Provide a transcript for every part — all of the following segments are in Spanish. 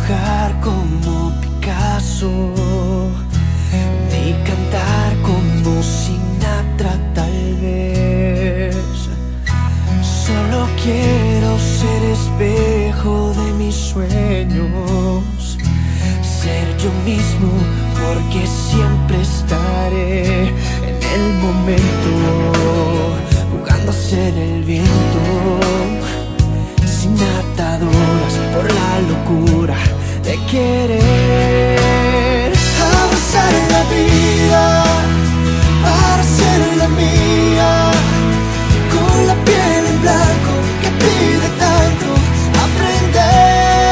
dibujar como Picasso, ni cantar como Sinatra tal vez. Solo quiero ser espejo de mis sueños, ser yo mismo porque siempre estaré en el momento, jugando a ser el viento, querer avanzar en la vida para ser la mía, con la piel en blanco que pide tanto aprender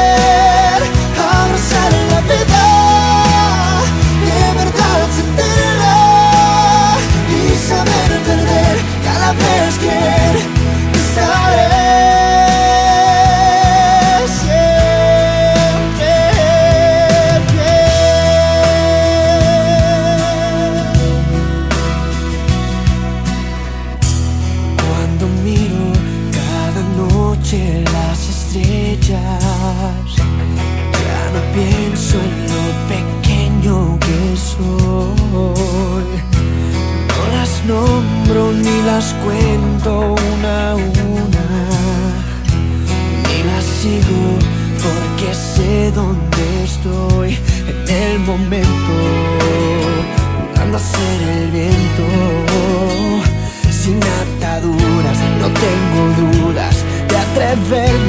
abrazar en la vida, de verdad sentirla y saber perder cada vez que ya no pienso en lo pequeño que soy. No las nombro ni las cuento una a una, ni las sigo porque sé dónde estoy en el momento, jugando a ser el viento, sin ataduras, no tengo dudas de atreverme